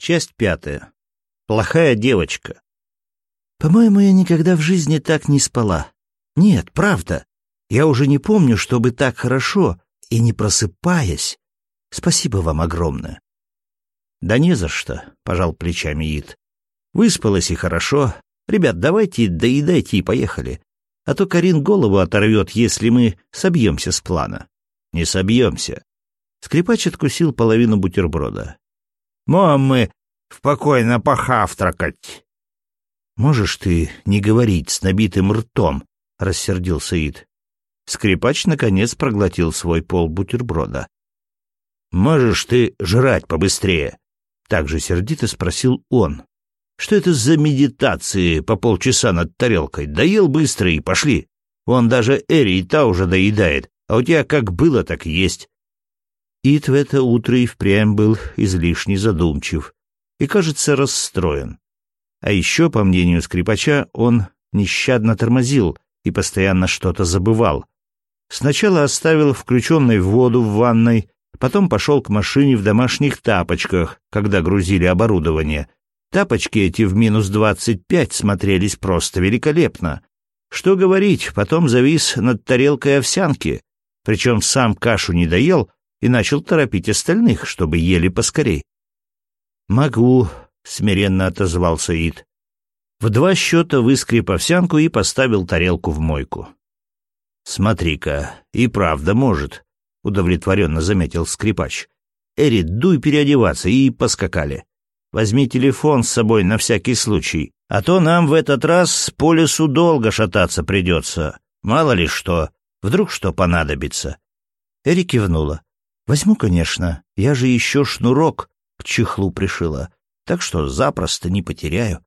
Часть пятая. Плохая девочка. По-моему, я никогда в жизни так не спала. Нет, правда. Я уже не помню, чтобы так хорошо и не просыпаясь. Спасибо вам огромное. Да не за что, пожал плечами Ид. Выспалась и хорошо. Ребят, давайте доедайте и поехали. А то Карин голову оторвет, если мы собьемся с плана. Не собьемся. Скрипач откусил половину бутерброда. Можем мы спокойно похавтракать. Можешь ты не говорить с набитым ртом, рассердился Ид. Скрипач наконец проглотил свой пол бутерброда. Можешь ты жрать побыстрее? Также сердито спросил он. Что это за медитации по полчаса над тарелкой? Доел быстро и пошли. Он даже Эри и та уже доедает, а у тебя как было, так есть. Ит в это утро и впрямь был излишне задумчив и, кажется, расстроен. А еще, по мнению скрипача, он нещадно тормозил и постоянно что-то забывал. Сначала оставил включенной воду в ванной, потом пошел к машине в домашних тапочках, когда грузили оборудование. Тапочки эти в минус двадцать пять смотрелись просто великолепно. Что говорить, потом завис над тарелкой овсянки, причем сам кашу не доел, и начал торопить остальных, чтобы ели поскорей. «Могу», — смиренно отозвался Ид. В два счета выскреб овсянку и поставил тарелку в мойку. «Смотри-ка, и правда может», — удовлетворенно заметил скрипач. «Эри, дуй переодеваться, и поскакали. Возьми телефон с собой на всякий случай, а то нам в этот раз по лесу долго шататься придется. Мало ли что, вдруг что понадобится». Эри кивнула. Возьму, конечно. Я же еще шнурок к чехлу пришила, так что запросто не потеряю.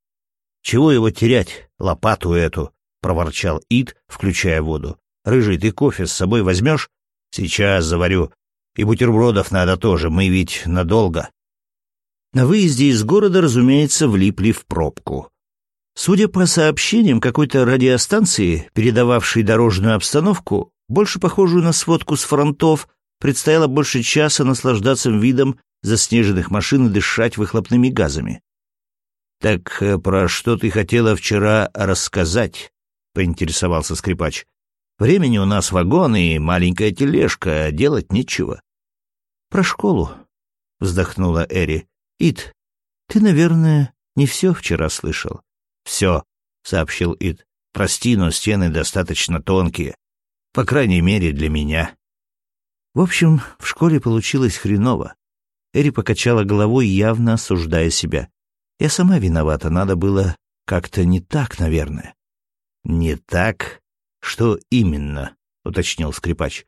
Чего его терять, лопату эту, проворчал Ид, включая воду. Рыжий, ты кофе с собой возьмешь? Сейчас заварю. И бутербродов надо тоже, мы ведь надолго. На выезде из города, разумеется, влипли в пробку. Судя по сообщениям какой-то радиостанции, передававшей дорожную обстановку, больше похожую на сводку с фронтов, предстояло больше часа наслаждаться видом заснеженных машин и дышать выхлопными газами. «Так э, про что ты хотела вчера рассказать?» — поинтересовался скрипач. «Времени у нас вагон и маленькая тележка, делать нечего». «Про школу», — вздохнула Эри. «Ид, ты, наверное, не все вчера слышал». «Все», — сообщил Ид. «Прости, но стены достаточно тонкие. По крайней мере, для меня». В общем, в школе получилось хреново. Эри покачала головой, явно осуждая себя. Я сама виновата, надо было как-то не так, наверное. Не так? Что именно? уточнил скрипач.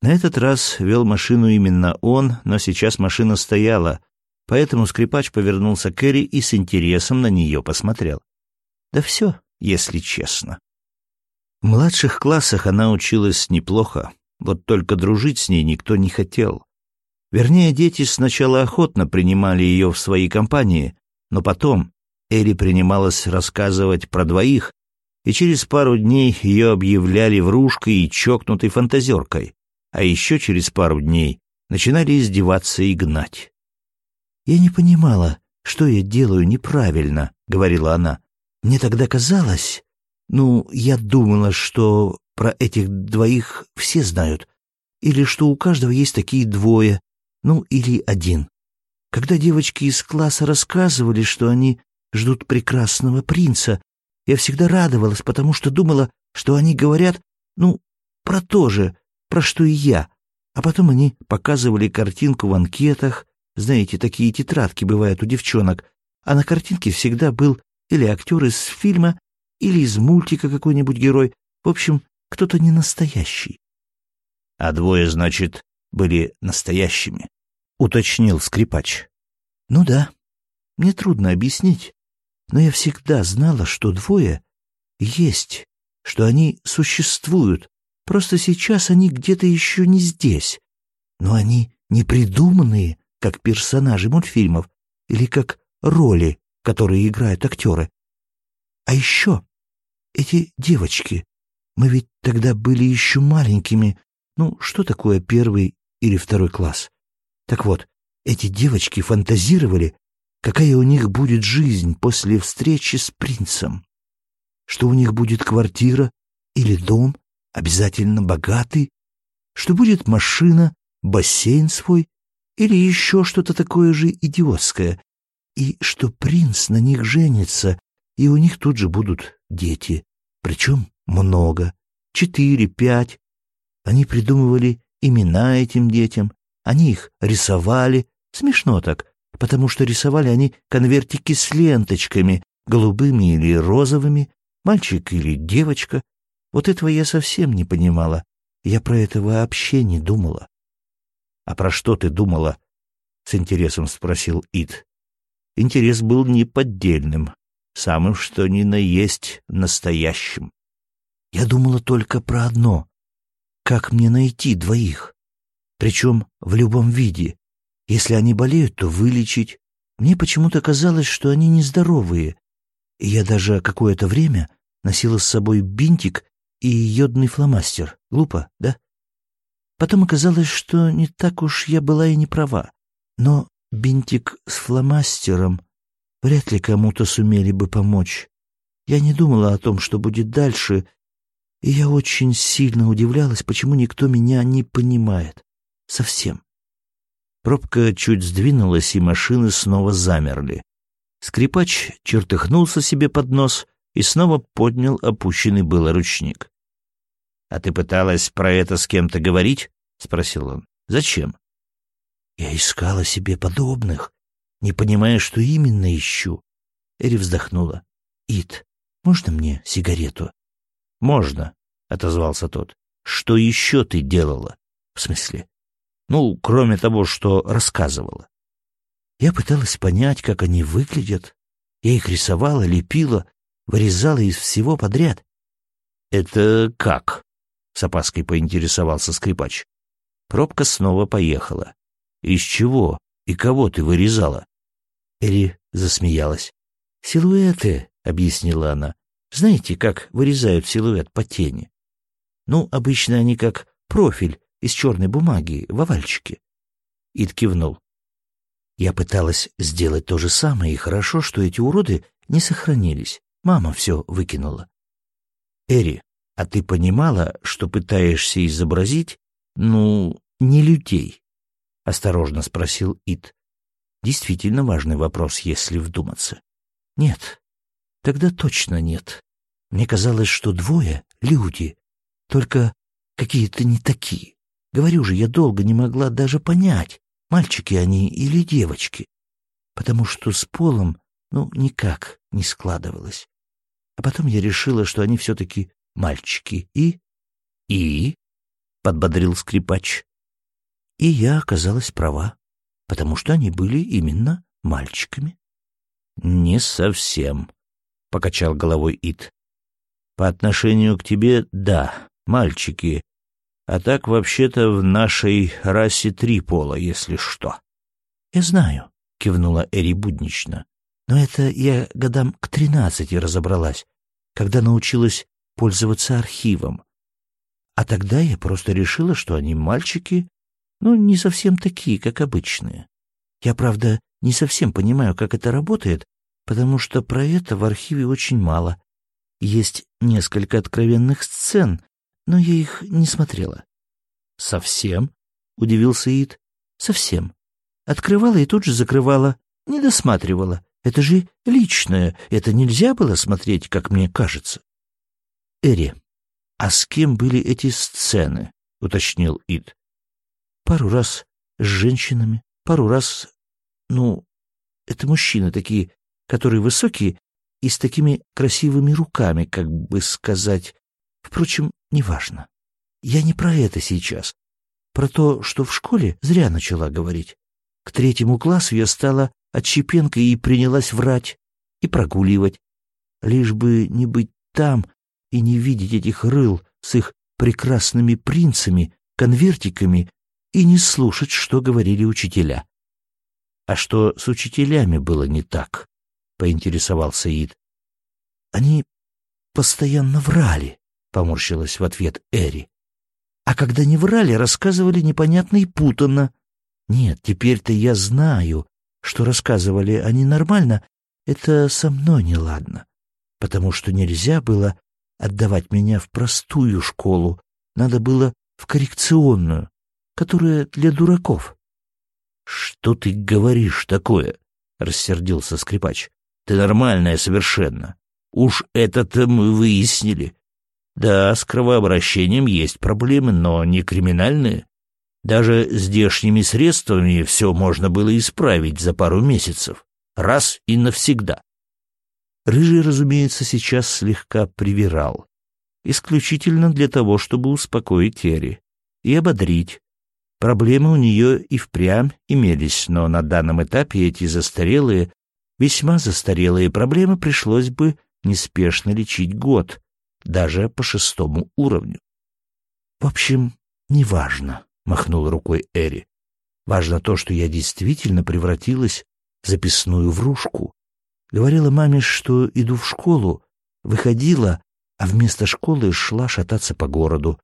На этот раз вел машину именно он, но сейчас машина стояла, поэтому скрипач повернулся к Эри и с интересом на нее посмотрел. Да все, если честно. В младших классах она училась неплохо, вот только дружить с ней никто не хотел. Вернее, дети сначала охотно принимали ее в свои компании, но потом Эри принималась рассказывать про двоих, и через пару дней ее объявляли врушкой и чокнутой фантазеркой, а еще через пару дней начинали издеваться и гнать. «Я не понимала, что я делаю неправильно», — говорила она. «Мне тогда казалось... Ну, я думала, что про этих двоих все знают. Или что у каждого есть такие двое, ну или один. Когда девочки из класса рассказывали, что они ждут прекрасного принца, я всегда радовалась, потому что думала, что они говорят, ну, про то же, про что и я. А потом они показывали картинку в анкетах, знаете, такие тетрадки бывают у девчонок, а на картинке всегда был или актер из фильма, или из мультика какой-нибудь герой. В общем, кто-то не настоящий. — А двое, значит, были настоящими, — уточнил скрипач. — Ну да, мне трудно объяснить, но я всегда знала, что двое есть, что они существуют, просто сейчас они где-то еще не здесь. Но они не придуманные, как персонажи мультфильмов или как роли, которые играют актеры. А еще эти девочки, мы ведь тогда были еще маленькими. Ну, что такое первый или второй класс? Так вот, эти девочки фантазировали, какая у них будет жизнь после встречи с принцем. Что у них будет квартира или дом, обязательно богатый, что будет машина, бассейн свой или еще что-то такое же идиотское, и что принц на них женится, и у них тут же будут дети, причем много, четыре, пять. Они придумывали имена этим детям, они их рисовали, смешно так, потому что рисовали они конвертики с ленточками, голубыми или розовыми, мальчик или девочка. Вот этого я совсем не понимала. Я про это вообще не думала. — А про что ты думала? — с интересом спросил Ид. Интерес был неподдельным, самым что ни на есть настоящим. Я думала только про одно — как мне найти двоих? Причем в любом виде. Если они болеют, то вылечить. Мне почему-то казалось, что они нездоровые, и я даже какое-то время носила с собой бинтик и йодный фломастер. Глупо, да? Потом оказалось, что не так уж я была и не права. Но бинтик с фломастером вряд ли кому-то сумели бы помочь. Я не думала о том, что будет дальше, и я очень сильно удивлялась, почему никто меня не понимает. Совсем. Пробка чуть сдвинулась, и машины снова замерли. Скрипач чертыхнулся себе под нос и снова поднял опущенный было ручник. «А ты пыталась про это с кем-то говорить?» — спросил он. «Зачем?» «Я искала себе подобных, не понимая, что именно ищу». Эри вздохнула. «Ит, можно мне сигарету?» «Можно», — отозвался тот. «Что еще ты делала?» «В смысле?» «Ну, кроме того, что рассказывала». Я пыталась понять, как они выглядят. Я их рисовала, лепила, вырезала из всего подряд. «Это как?» — с опаской поинтересовался скрипач. Пробка снова поехала. «Из чего и кого ты вырезала?» Эри засмеялась. «Силуэты», — объяснила она. «Знаете, как вырезают силуэт по тени? Ну, обычно они как профиль из черной бумаги в овальчике». Ид кивнул. Я пыталась сделать то же самое, и хорошо, что эти уроды не сохранились. Мама все выкинула. Эри, а ты понимала, что пытаешься изобразить, ну, не людей? Осторожно спросил Ит. Действительно важный вопрос, если вдуматься. Нет, тогда точно нет. Мне казалось, что двое — люди, только какие-то не такие. Говорю же, я долго не могла даже понять, мальчики они или девочки, потому что с полом, ну, никак не складывалось. А потом я решила, что они все-таки мальчики. И... И... — подбодрил скрипач. И я оказалась права, потому что они были именно мальчиками. — Не совсем, — покачал головой Ит. — По отношению к тебе — да, мальчики, а так вообще-то в нашей расе три пола, если что. — Я знаю, — кивнула Эри буднично. — Но это я годам к тринадцати разобралась, когда научилась пользоваться архивом. А тогда я просто решила, что они мальчики, ну, не совсем такие, как обычные. Я, правда, не совсем понимаю, как это работает, потому что про это в архиве очень мало. Есть несколько откровенных сцен, но я их не смотрела. «Совсем?» — удивился Ид. «Совсем. Открывала и тут же закрывала, не досматривала. Это же личное, это нельзя было смотреть, как мне кажется». «Эри, а с кем были эти сцены?» — уточнил Ид. «Пару раз с женщинами, пару раз... Ну, это мужчины такие, которые высокие и с такими красивыми руками, как бы сказать. Впрочем, неважно. Я не про это сейчас. Про то, что в школе зря начала говорить. К третьему классу я стала отщепенкой и принялась врать и прогуливать. Лишь бы не быть там и не видеть этих рыл с их прекрасными принцами, конвертиками и не слушать, что говорили учителя. — А что с учителями было не так? — поинтересовался Ид. — Они постоянно врали, — поморщилась в ответ Эри. А когда не врали, рассказывали непонятно и путанно. Нет, теперь-то я знаю, что рассказывали они нормально, это со мной неладно, потому что нельзя было отдавать меня в простую школу, надо было в коррекционную, которая для дураков. — Что ты говоришь такое? — рассердился скрипач. — Ты нормальная совершенно. Уж это-то мы выяснили. Да, с кровообращением есть проблемы, но не криминальные. Даже здешними средствами все можно было исправить за пару месяцев. Раз и навсегда. Рыжий, разумеется, сейчас слегка привирал. Исключительно для того, чтобы успокоить Эри и ободрить. Проблемы у нее и впрямь имелись, но на данном этапе эти застарелые, весьма застарелые проблемы пришлось бы неспешно лечить год, даже по шестому уровню. В общем, неважно, — махнул рукой Эри. Важно то, что я действительно превратилась в записную врушку. Говорила маме, что иду в школу, выходила, а вместо школы шла шататься по городу.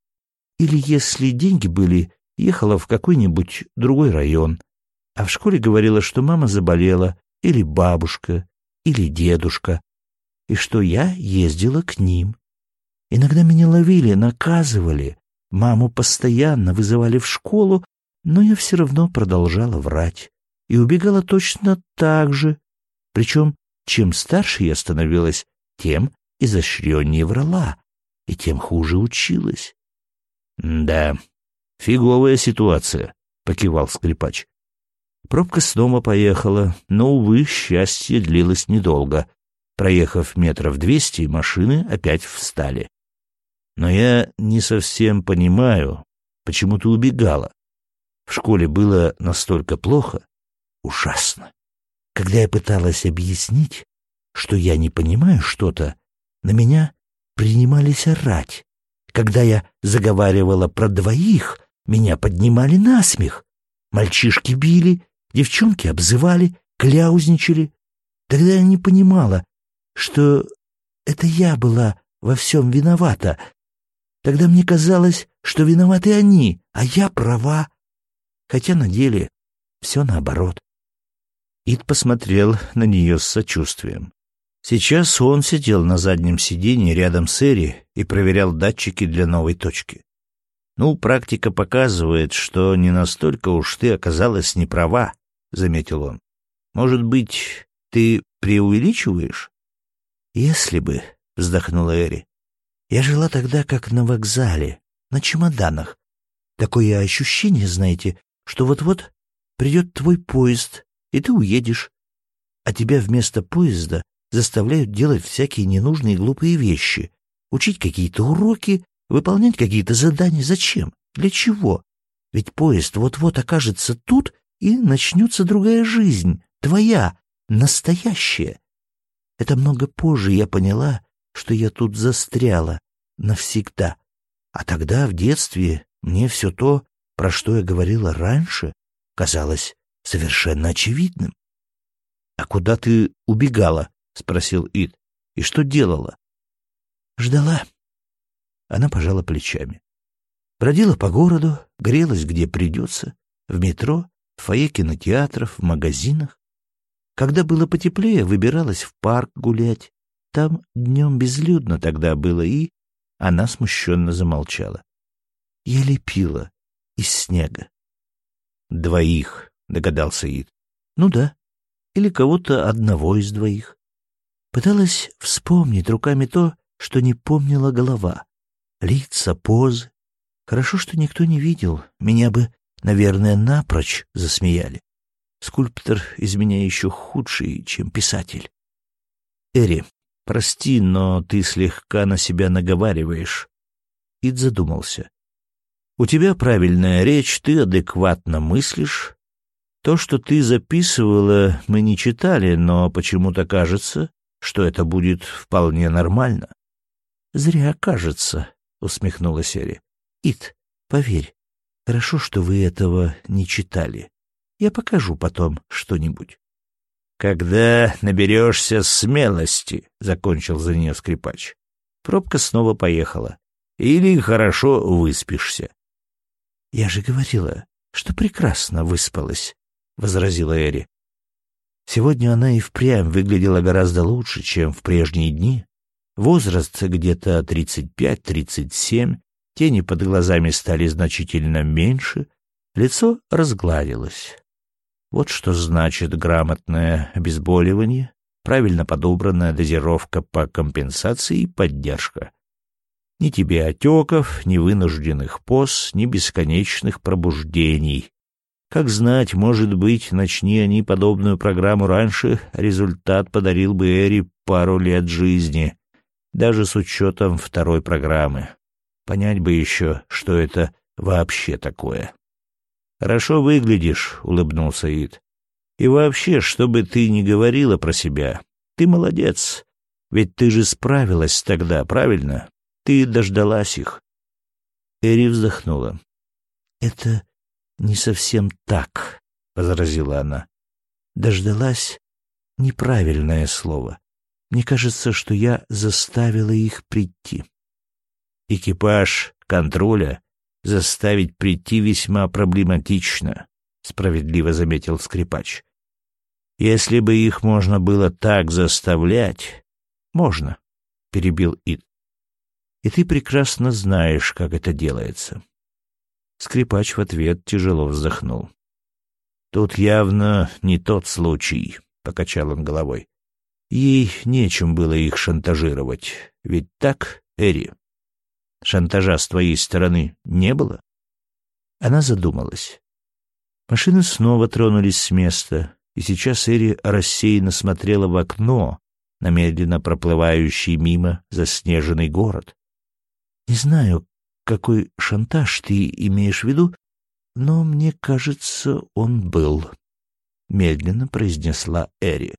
Или, если деньги были, ехала в какой-нибудь другой район. А в школе говорила, что мама заболела, или бабушка, или дедушка, и что я ездила к ним. Иногда меня ловили, наказывали, маму постоянно вызывали в школу, но я все равно продолжала врать и убегала точно так же. Причем, чем старше я становилась, тем изощреннее врала и тем хуже училась. — Да, фиговая ситуация, — покивал скрипач. Пробка снова поехала, но, увы, счастье длилось недолго. Проехав метров двести, машины опять встали. Но я не совсем понимаю, почему ты убегала. В школе было настолько плохо? Ужасно. Когда я пыталась объяснить, что я не понимаю что-то, на меня принимались орать. Когда я заговаривала про двоих, меня поднимали на смех. Мальчишки били, девчонки обзывали, кляузничали. Тогда я не понимала, что это я была во всем виновата. Тогда мне казалось, что виноваты они, а я права. Хотя на деле все наоборот. Ид посмотрел на нее с сочувствием. Сейчас он сидел на заднем сиденье рядом с Эри и проверял датчики для новой точки. «Ну, практика показывает, что не настолько уж ты оказалась неправа», — заметил он. «Может быть, ты преувеличиваешь?» «Если бы», — вздохнула Эри. «Я жила тогда как на вокзале, на чемоданах. Такое ощущение, знаете, что вот-вот придет твой поезд, и ты уедешь. А тебя вместо поезда заставляют делать всякие ненужные глупые вещи, учить какие-то уроки, выполнять какие-то задания. Зачем? Для чего? Ведь поезд вот-вот окажется тут, и начнется другая жизнь, твоя, настоящая. Это много позже я поняла, что я тут застряла навсегда. А тогда, в детстве, мне все то, про что я говорила раньше, казалось совершенно очевидным. — А куда ты убегала? — спросил Ид. — И что делала? — Ждала. Она пожала плечами. Бродила по городу, грелась где придется, в метро, в фойе кинотеатров, в магазинах. Когда было потеплее, выбиралась в парк гулять. Там днем безлюдно тогда было, и... Она смущенно замолчала. Я лепила из снега. «Двоих», — догадался Ид. «Ну да. Или кого-то одного из двоих». Пыталась вспомнить руками то, что не помнила голова. Лица, позы. Хорошо, что никто не видел. Меня бы, наверное, напрочь засмеяли. Скульптор из меня еще худший, чем писатель. Эри, прости, но ты слегка на себя наговариваешь. Ид задумался. У тебя правильная речь, ты адекватно мыслишь. То, что ты записывала, мы не читали, но почему-то кажется, что это будет вполне нормально. — Зря кажется, — усмехнулась Эри. — Ид, поверь, хорошо, что вы этого не читали. Я покажу потом что-нибудь. — Когда наберешься смелости, — закончил за нее скрипач. Пробка снова поехала. Или хорошо выспишься. — Я же говорила, что прекрасно выспалась, — возразила Эри. Сегодня она и впрямь выглядела гораздо лучше, чем в прежние дни. Возраст где-то 35-37, тени под глазами стали значительно меньше, лицо разгладилось. Вот что значит грамотное обезболивание, правильно подобранная дозировка по компенсации и поддержка. Ни тебе отеков, ни вынужденных поз, ни бесконечных пробуждений. Как знать, может быть, начни они подобную программу раньше, результат подарил бы Эри пару лет жизни, даже с учетом второй программы. Понять бы еще, что это вообще такое. «Хорошо выглядишь», — улыбнулся Ид. «И вообще, что бы ты ни говорила про себя, ты молодец. Ведь ты же справилась тогда, правильно? Ты дождалась их». Эри вздохнула. «Это не совсем так», — возразила она. «Дождалась — неправильное слово. Мне кажется, что я заставила их прийти». «Экипаж контроля заставить прийти весьма проблематично», — справедливо заметил скрипач. «Если бы их можно было так заставлять...» «Можно», — перебил Ид. «И ты прекрасно знаешь, как это делается. Скрипач в ответ тяжело вздохнул. «Тут явно не тот случай», — покачал он головой. «Ей нечем было их шантажировать. Ведь так, Эри? Шантажа с твоей стороны не было?» Она задумалась. Машины снова тронулись с места, и сейчас Эри рассеянно смотрела в окно на медленно проплывающий мимо заснеженный город. «Не знаю, какой шантаж ты имеешь в виду, но мне кажется, он был, — медленно произнесла Эри.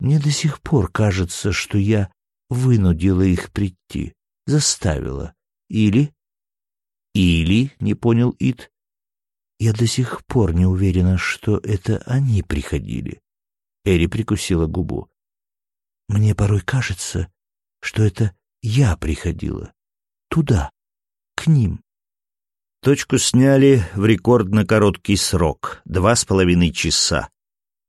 Мне до сих пор кажется, что я вынудила их прийти, заставила. Или... Или, — не понял Ит, — я до сих пор не уверена, что это они приходили. Эри прикусила губу. Мне порой кажется, что это я приходила. Туда, к ним. Точку сняли в рекордно короткий срок — два с половиной часа.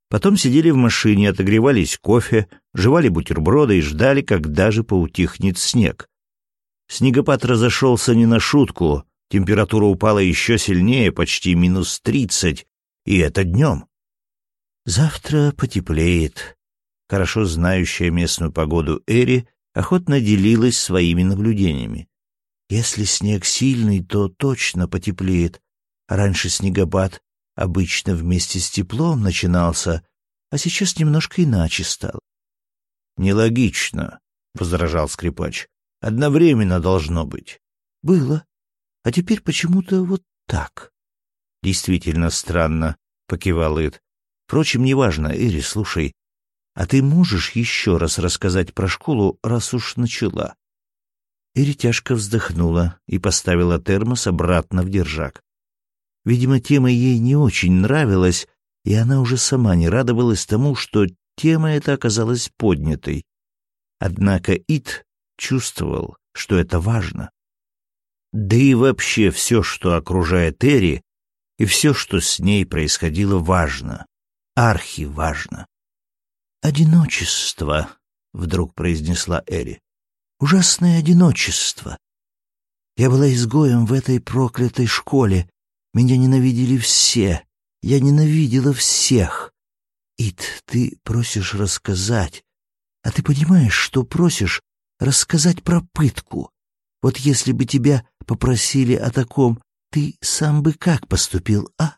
Потом сидели в машине, отогревались кофе, жевали бутерброды и ждали, когда же поутихнет снег. Снегопад разошелся не на шутку, температура упала еще сильнее, почти минус тридцать, и это днем. Завтра потеплеет. Хорошо знающая местную погоду Эри охотно делилась своими наблюдениями. Если снег сильный, то точно потеплеет. Раньше снегопад обычно вместе с теплом начинался, а сейчас немножко иначе стал. «Нелогично», — возражал скрипач. «Одновременно должно быть». «Было. А теперь почему-то вот так». «Действительно странно», — покивал Ид. «Впрочем, неважно, Эри, слушай, а ты можешь еще раз рассказать про школу, раз уж начала?» Ири тяжко вздохнула и поставила термос обратно в держак. Видимо, тема ей не очень нравилась, и она уже сама не радовалась тому, что тема эта оказалась поднятой. Однако Ит чувствовал, что это важно. Да и вообще все, что окружает Эри, и все, что с ней происходило, важно. Архиважно. «Одиночество», — вдруг произнесла Эри ужасное одиночество. Я была изгоем в этой проклятой школе. Меня ненавидели все. Я ненавидела всех. Ит, ты просишь рассказать. А ты понимаешь, что просишь рассказать про пытку? Вот если бы тебя попросили о таком, ты сам бы как поступил, а?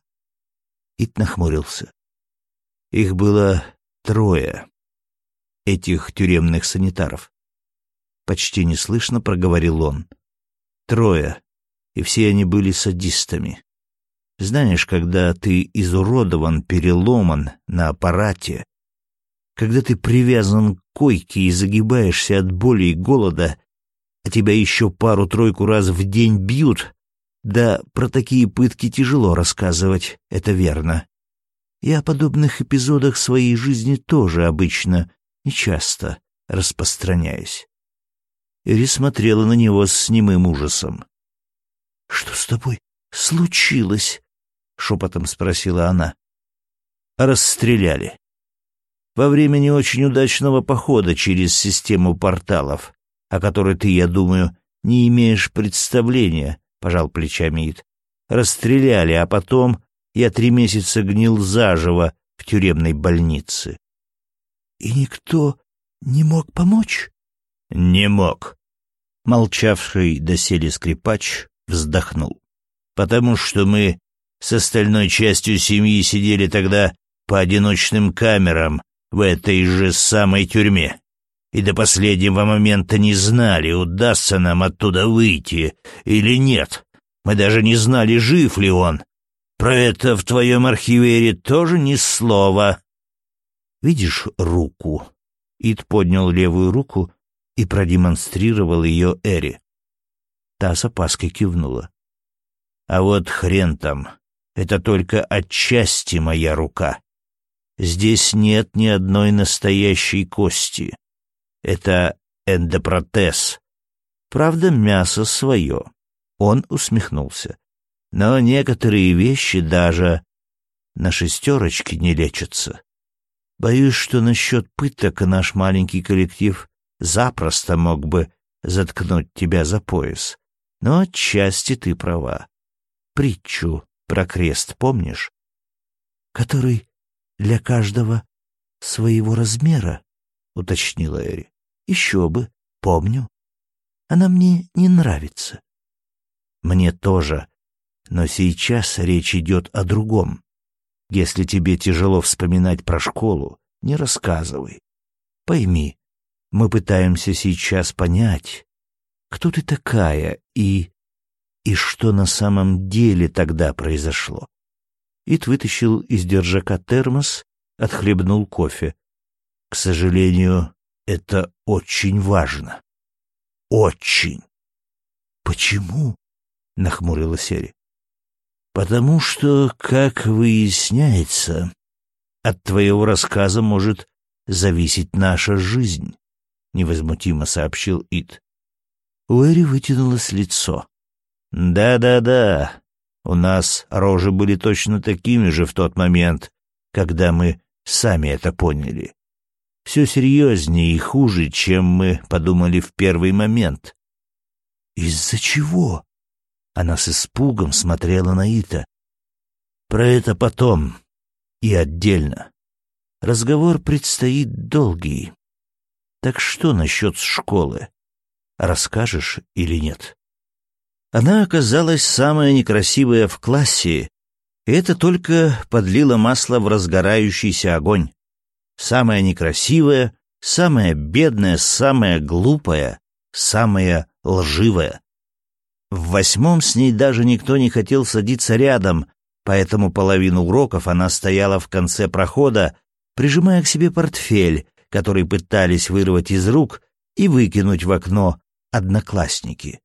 Ит нахмурился. Их было трое, этих тюремных санитаров. — почти неслышно проговорил он. «Трое, и все они были садистами. Знаешь, когда ты изуродован, переломан на аппарате, когда ты привязан к койке и загибаешься от боли и голода, а тебя еще пару-тройку раз в день бьют, да про такие пытки тяжело рассказывать, это верно. Я о подобных эпизодах своей жизни тоже обычно, нечасто распространяюсь. Эри смотрела на него с немым ужасом. «Что с тобой случилось?» — шепотом спросила она. «Расстреляли». Во время не очень удачного похода через систему порталов, о которой ты, я думаю, не имеешь представления, — пожал плечами Ид. Расстреляли, а потом я три месяца гнил заживо в тюремной больнице. — И никто не мог помочь? — Не мог. Молчавший доселе скрипач вздохнул. — Потому что мы с остальной частью семьи сидели тогда по одиночным камерам в этой же самой тюрьме. И до последнего момента не знали, удастся нам оттуда выйти или нет. Мы даже не знали, жив ли он. Про это в твоем архивере тоже ни слова. Видишь руку? Ид поднял левую руку и продемонстрировал ее Эри. Та с опаской кивнула. А вот хрен там. Это только отчасти моя рука. Здесь нет ни одной настоящей кости. Это эндопротез. Правда, мясо свое. Он усмехнулся. Но некоторые вещи даже на шестерочке не лечатся. Боюсь, что насчет пыток наш маленький коллектив запросто мог бы заткнуть тебя за пояс. Но отчасти ты права. Притчу про крест помнишь? Который для каждого своего размера, — уточнила Эри. — Еще бы, помню. Она мне не нравится. Мне тоже, но сейчас речь идет о другом. Если тебе тяжело вспоминать про школу, не рассказывай. Пойми, мы пытаемся сейчас понять, кто ты такая и... и что на самом деле тогда произошло. Ит вытащил из держака термос, отхлебнул кофе. К сожалению, это очень важно. Очень. Почему? нахмурилась Сери. Потому что, как выясняется, от твоего рассказа может зависеть наша жизнь, невозмутимо сообщил Ит. У Эри вытянулось лицо. Да-да-да, у нас рожи были точно такими же в тот момент, когда мы сами это поняли. Все серьезнее и хуже, чем мы подумали в первый момент. Из-за чего? Она с испугом смотрела на Ита. Про это потом и отдельно. Разговор предстоит долгий. Так что насчет школы? Расскажешь или нет? Она оказалась самая некрасивая в классе, и это только подлило масло в разгорающийся огонь. Самая некрасивая, самая бедная, самая глупая, самая лживая. В восьмом с ней даже никто не хотел садиться рядом, поэтому половину уроков она стояла в конце прохода, прижимая к себе портфель, который пытались вырвать из рук и выкинуть в окно одноклассники.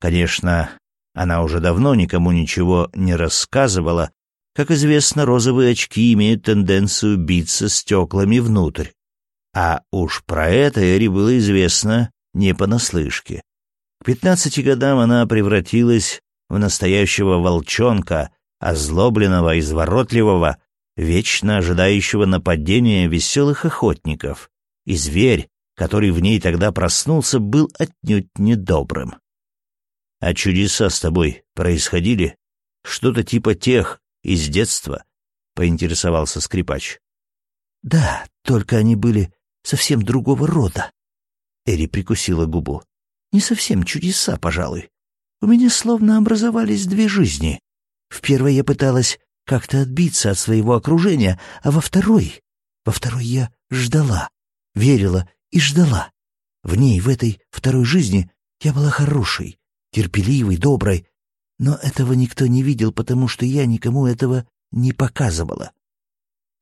Конечно, она уже давно никому ничего не рассказывала. Как известно, розовые очки имеют тенденцию биться стеклами внутрь. А уж про это Эри было известно не понаслышке. К пятнадцати годам она превратилась в настоящего волчонка, озлобленного, изворотливого, вечно ожидающего нападения веселых охотников. И зверь, который в ней тогда проснулся, был отнюдь недобрым. А чудеса с тобой происходили? Что-то типа тех из детства?» — поинтересовался скрипач. «Да, только они были совсем другого рода». Эри прикусила губу. «Не совсем чудеса, пожалуй. У меня словно образовались две жизни. В первой я пыталась как-то отбиться от своего окружения, а во второй... Во второй я ждала, верила и ждала. В ней, в этой второй жизни, я была хорошей, терпеливой, доброй, но этого никто не видел, потому что я никому этого не показывала.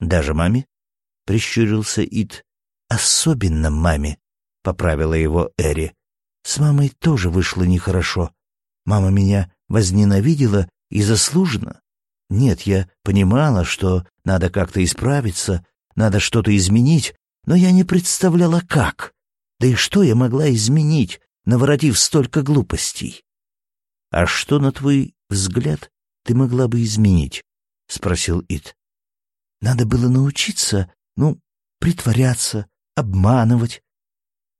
Даже маме? Прищурился Ит. Особенно маме, поправила его Эри. С мамой тоже вышло нехорошо. Мама меня возненавидела и заслуженно. Нет, я понимала, что надо как-то исправиться, надо что-то изменить, но я не представляла, как. Да и что я могла изменить, наворотив столько глупостей. — А что, на твой взгляд, ты могла бы изменить? — спросил Ит. — Надо было научиться, ну, притворяться, обманывать.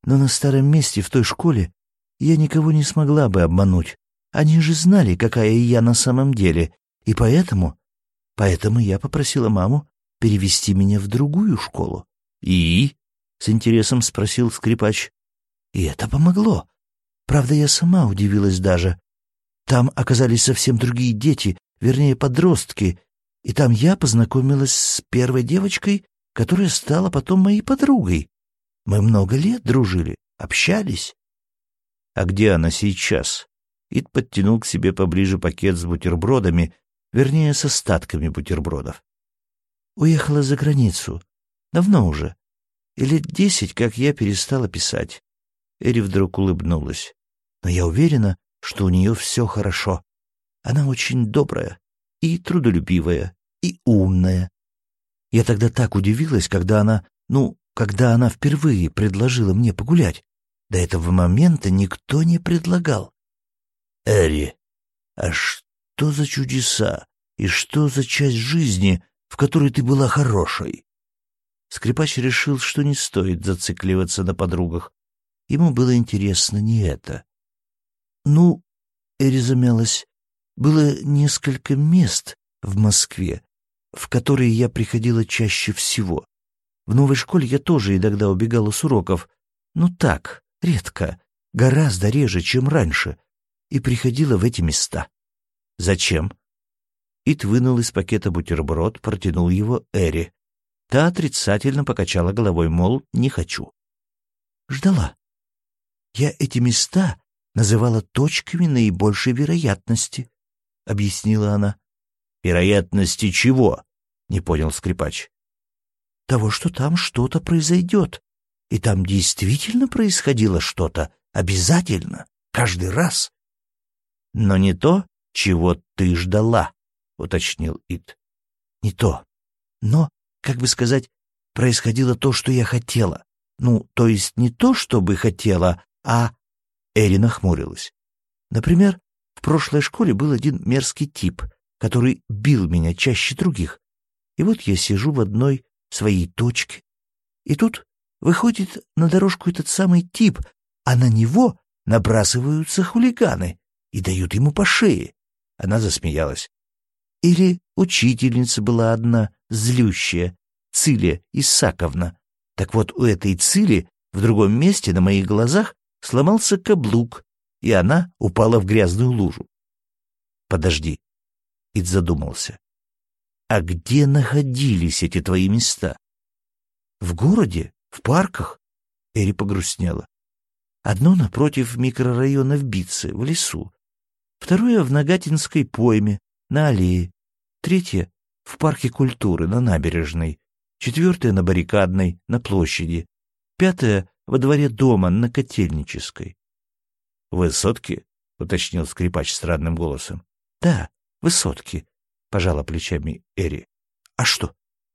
Но на старом месте, в той школе, я никого не смогла бы обмануть. Они же знали, какая я на самом деле, и поэтому... Поэтому я попросила маму перевести меня в другую школу. «И?» — с интересом спросил скрипач. И это помогло. Правда, я сама удивилась даже. Там оказались совсем другие дети, вернее, подростки, и там я познакомилась с первой девочкой, которая стала потом моей подругой. Мы много лет дружили, общались. А где она сейчас? Ид подтянул к себе поближе пакет с бутербродами, вернее, с остатками бутербродов. Уехала за границу. Давно уже. И лет десять, как я перестала писать. Эри вдруг улыбнулась. Но я уверена, что у нее все хорошо. Она очень добрая и трудолюбивая, и умная. Я тогда так удивилась, когда она, ну, когда она впервые предложила мне погулять. До этого момента никто не предлагал. Эри, а что за чудеса и что за часть жизни, в которой ты была хорошей? Скрипач решил, что не стоит зацикливаться на подругах. Ему было интересно не это. Ну, Эри замялась, было несколько мест в Москве, в которые я приходила чаще всего. В новой школе я тоже иногда убегала с уроков, но так, редко, гораздо реже, чем раньше, и приходила в эти места. Зачем? Ит вынул из пакета бутерброд, протянул его Эри. Та отрицательно покачала головой, мол, не хочу. Ждала. Я эти места называла точками наибольшей вероятности, — объяснила она. — Вероятности чего? — не понял скрипач. — Того, что там что-то произойдет. И там действительно происходило что-то, обязательно, каждый раз. — Но не то, чего ты ждала, — уточнил Ит. — Не то. Но, как бы сказать, происходило то, что я хотела. Ну, то есть не то, что бы хотела, а... Эри нахмурилась. Например, в прошлой школе был один мерзкий тип, который бил меня чаще других. И вот я сижу в одной своей точке. И тут выходит на дорожку этот самый тип, а на него набрасываются хулиганы и дают ему по шее. Она засмеялась. Или учительница была одна, злющая, Циля Исаковна. Так вот, у этой Цили в другом месте на моих глазах сломался каблук, и она упала в грязную лужу. Подожди. Ид задумался. А где находились эти твои места? В городе? В парках? Эри погрустнела. Одно напротив микрорайона в Бице, в лесу. Второе в Нагатинской пойме, на аллее. Третье в парке культуры, на набережной. Четвертое на баррикадной, на площади. Пятое во дворе дома на Котельнической. — Высотки? — уточнил скрипач странным голосом. — Да, высотки, — пожала плечами Эри. — А что?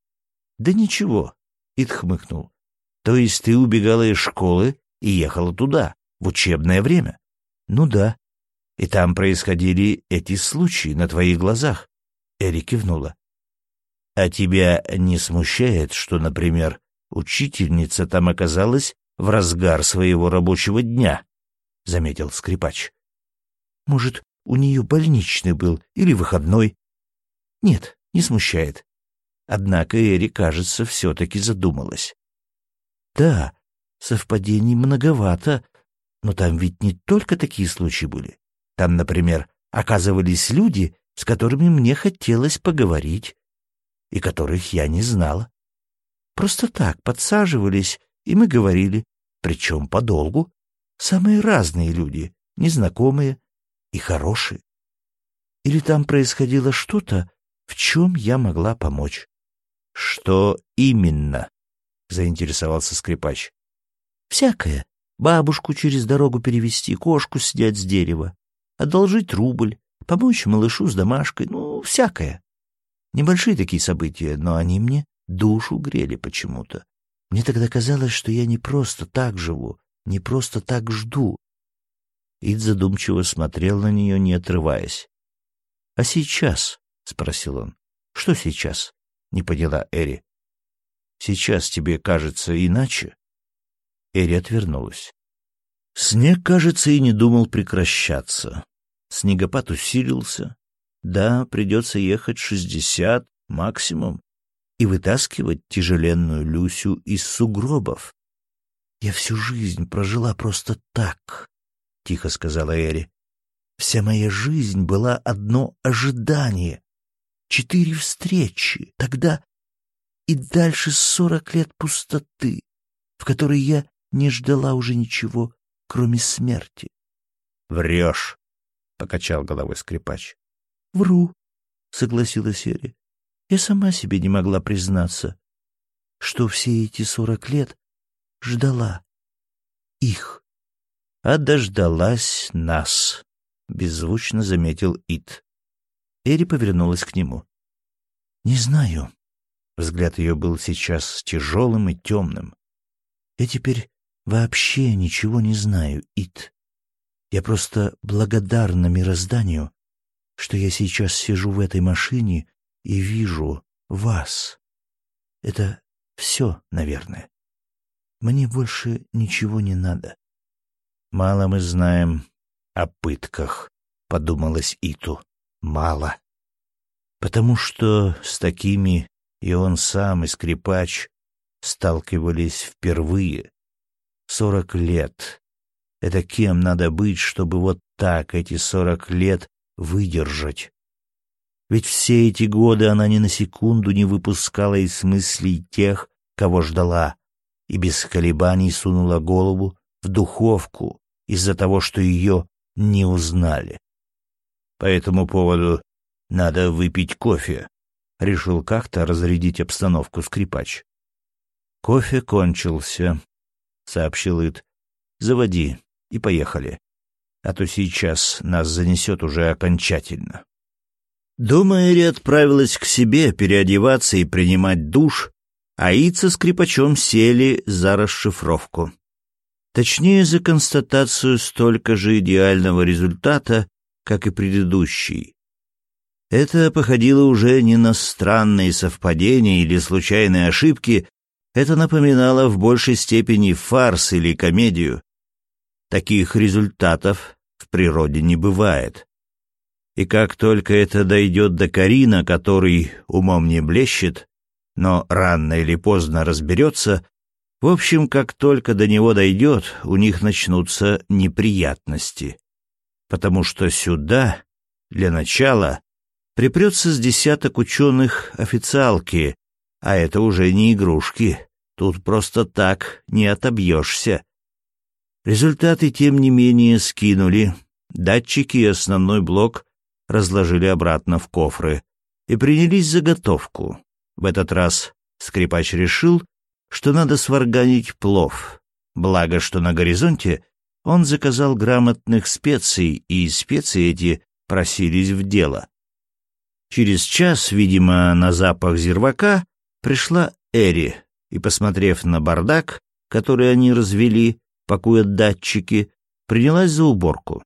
— Да ничего, — Ид хмыкнул. — То есть ты убегала из школы и ехала туда, в учебное время? — Ну да. И там происходили эти случаи на твоих глазах. Эри кивнула. — А тебя не смущает, что, например, учительница там оказалась в разгар своего рабочего дня, — заметил скрипач. — Может, у нее больничный был или выходной? — Нет, не смущает. Однако Эри, кажется, все-таки задумалась. — Да, совпадений многовато, но там ведь не только такие случаи были. Там, например, оказывались люди, с которыми мне хотелось поговорить, и которых я не знала. Просто так подсаживались и мы говорили, причем подолгу, самые разные люди, незнакомые и хорошие. Или там происходило что-то, в чем я могла помочь. — Что именно? — заинтересовался скрипач. — Всякое. Бабушку через дорогу перевести, кошку снять с дерева, одолжить рубль, помочь малышу с домашкой, ну, всякое. Небольшие такие события, но они мне душу грели почему-то. Мне тогда казалось, что я не просто так живу, не просто так жду. Ид задумчиво смотрел на нее, не отрываясь. — А сейчас? — спросил он. — Что сейчас? — не поняла Эри. — сейчас тебе кажется иначе?» Эри отвернулась. Снег, кажется, и не думал прекращаться. Снегопад усилился. Да, придется ехать шестьдесят максимум и вытаскивать тяжеленную Люсю из сугробов. «Я всю жизнь прожила просто так», — тихо сказала Эри. «Вся моя жизнь была одно ожидание. Четыре встречи. Тогда и дальше сорок лет пустоты, в которой я не ждала уже ничего, кроме смерти. — Врешь, — покачал головой скрипач. — Вру, — согласилась Эри. Я сама себе не могла признаться, что все эти сорок лет ждала их. А дождалась нас, — беззвучно заметил Ит. Эри повернулась к нему. — Не знаю. Взгляд ее был сейчас тяжелым и темным. Я теперь вообще ничего не знаю, Ит. Я просто благодарна мирозданию, что я сейчас сижу в этой машине и вижу вас. Это все, наверное. Мне больше ничего не надо. Мало мы знаем о пытках, подумалось Иту. Мало. Потому что с такими и он сам, и скрипач сталкивались впервые. Сорок лет. Это кем надо быть, чтобы вот так эти сорок лет выдержать? Ведь все эти годы она ни на секунду не выпускала из мыслей тех, кого ждала, и без колебаний сунула голову в духовку из-за того, что ее не узнали. По этому поводу надо выпить кофе, — решил как-то разрядить обстановку скрипач. «Кофе кончился», — сообщил Ит. «Заводи и поехали, а то сейчас нас занесет уже окончательно». Дома Эри отправилась к себе переодеваться и принимать душ, а Ит со скрипачом сели за расшифровку. Точнее, за констатацию столько же идеального результата, как и предыдущий, это походило уже не на странные совпадения или случайные ошибки, это напоминало в большей степени фарс или комедию. Таких результатов в природе не бывает. И как только это дойдет до Карина, который умом не блещет, но рано или поздно разберется, в общем, как только до него дойдет, у них начнутся неприятности. Потому что сюда, для начала, Припрется с десяток ученых официалки, а это уже не игрушки. Тут просто так не отобьешься. Результаты, тем не менее, скинули. Датчики и основной блок разложили обратно в кофры и принялись заготовку. В этот раз скрипач решил, что надо сварганить плов. Благо, что на горизонте он заказал грамотных специй, и специи эти просились в дело. Через час, видимо, на запах зирвака, пришла Эри и, посмотрев на бардак, который они развели, пакуя датчики, принялась за уборку.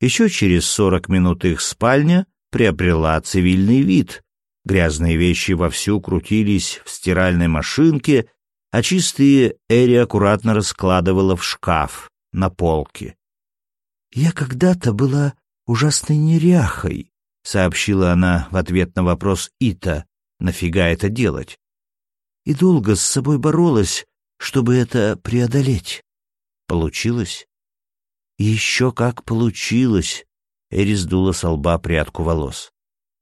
Еще через сорок минут их спальня приобрела цивильный вид. Грязные вещи вовсю крутились в стиральной машинке, а чистые Эри аккуратно раскладывала в шкаф на полке. «Я когда-то была ужасной неряхой», сообщила она в ответ на вопрос Ита, нафига это делать. И долго с собой боролась, чтобы это преодолеть. Получилось? Еще как получилось. Эрис дула со лба прядку волос.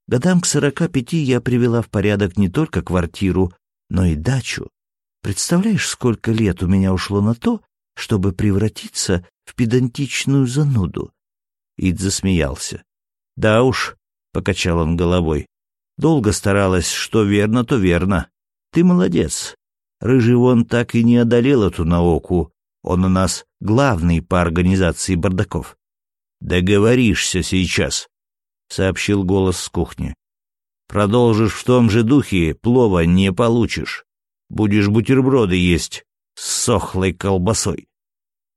Годам к сорока пяти я привела в порядок не только квартиру, но и дачу. Представляешь, сколько лет у меня ушло на то, чтобы превратиться в педантичную зануду? Ид засмеялся. Да уж, покачал он головой. Долго старалась, что верно, то верно. Ты молодец. Рыжий вон так и не одолел эту науку. Он у нас главный по организации бардаков. Договоришься сейчас, сообщил голос с кухни. Продолжишь в том же духе, плова не получишь. Будешь бутерброды есть с сохлой колбасой.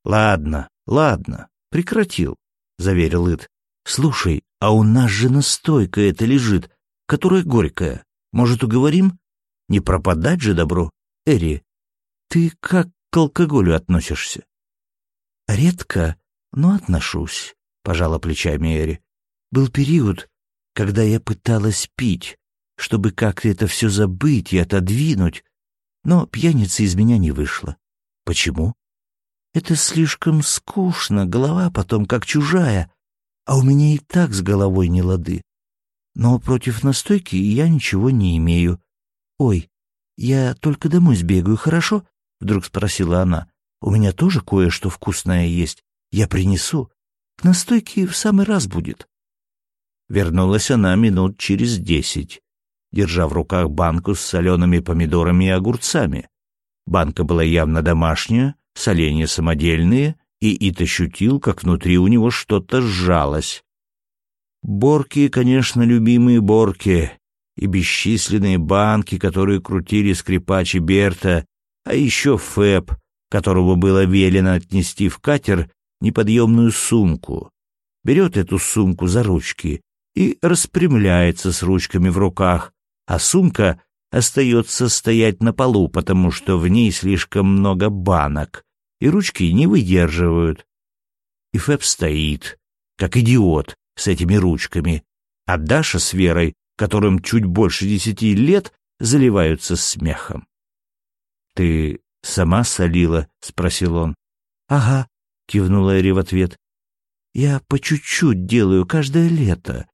Ладно, ладно, прекратил, заверил Ит. Слушай, а у нас же настойка эта лежит, которая горькая. Может, уговорим? Не пропадать же добро. Эри, ты как к алкоголю относишься? Редко, но отношусь, пожала плечами Эри. Был период, когда я пыталась пить, чтобы как-то это все забыть и отодвинуть, но пьяница из меня не вышла. Почему? Это слишком скучно, голова потом как чужая, а у меня и так с головой не лады. Но против настойки я ничего не имею. Ой, я только домой сбегаю, хорошо? Вдруг спросила она. У меня тоже кое-что вкусное есть. Я принесу. К настойке в самый раз будет. Вернулась она минут через десять, держа в руках банку с солеными помидорами и огурцами. Банка была явно домашняя, соленья самодельные, и Ит ощутил, как внутри у него что-то сжалось. Борки, конечно, любимые борки, и бесчисленные банки, которые крутили скрипачи Берта, а еще Фэб, которого было велено отнести в катер неподъемную сумку. Берет эту сумку за ручки и распрямляется с ручками в руках, а сумка остается стоять на полу, потому что в ней слишком много банок, и ручки не выдерживают. И Фэб стоит, как идиот, с этими ручками, а Даша с Верой, которым чуть больше десяти лет, заливаются смехом. «Ты сама солила?» — спросил он. «Ага», — кивнула Эри в ответ. «Я по чуть-чуть делаю каждое лето.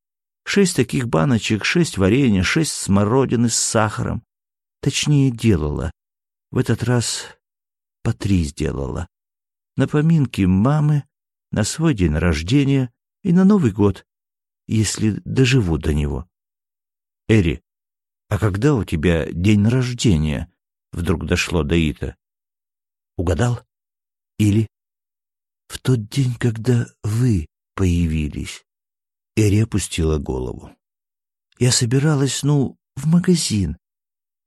Шесть таких баночек, шесть варенья, шесть смородины с сахаром. Точнее, делала. В этот раз по три сделала. На поминки мамы, на свой день рождения и на Новый год, если доживу до него. Эри, а когда у тебя день рождения? Вдруг дошло до Ита. Угадал? Или в тот день, когда вы появились? Эри опустила голову. Я собиралась, ну, в магазин.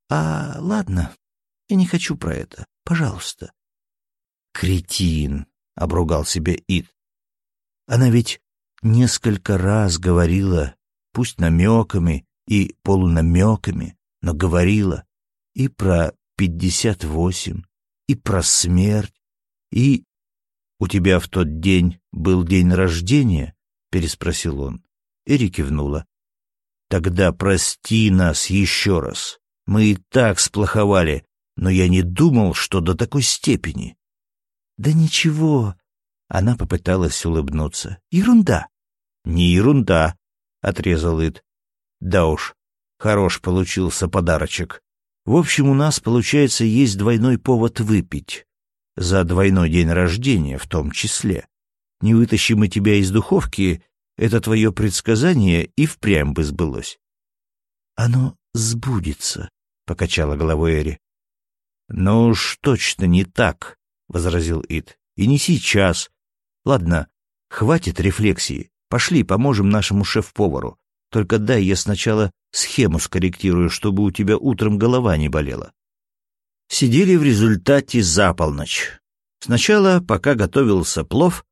А, ладно, я не хочу про это. Пожалуйста. Кретин, обругал себя Ид. Она ведь несколько раз говорила, пусть намеками и полунамеками, но говорила и про пятьдесят восемь, и про смерть, и... — У тебя в тот день был день рождения? — переспросил он. Эри кивнула. — Тогда прости нас еще раз. Мы и так сплоховали, но я не думал, что до такой степени. — Да ничего. Она попыталась улыбнуться. — Ерунда. — Не ерунда, — отрезал Ид. — Да уж, хорош получился подарочек. В общем, у нас, получается, есть двойной повод выпить. За двойной день рождения в том числе. Не вытащим мы тебя из духовки, это твое предсказание и впрямь бы сбылось. — Оно сбудется, — покачала головой Эри. — Ну уж точно не так, — возразил Ид. — И не сейчас. Ладно, хватит рефлексии. Пошли, поможем нашему шеф-повару. Только дай я сначала схему скорректирую, чтобы у тебя утром голова не болела. Сидели в результате за полночь. Сначала, пока готовился плов,